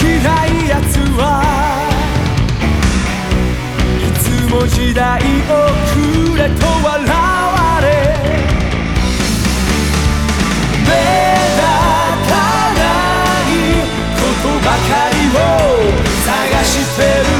いやつはいつも時代遅れと笑われ。目立たないことばかりを探してる。